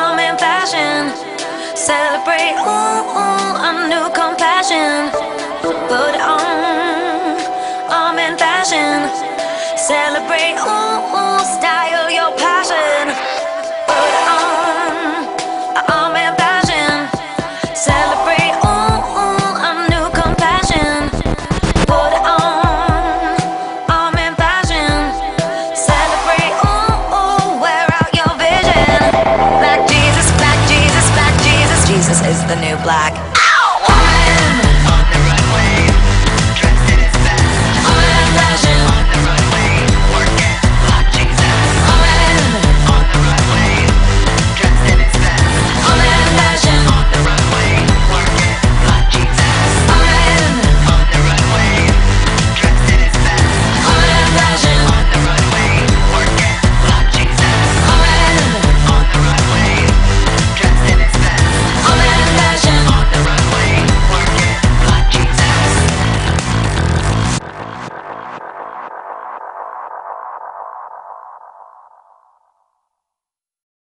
calm and fashion, Celebrate, ooh, ooh, a new compassion. Put on, arm and fashion. Celebrate, ooh, ooh, style your passion.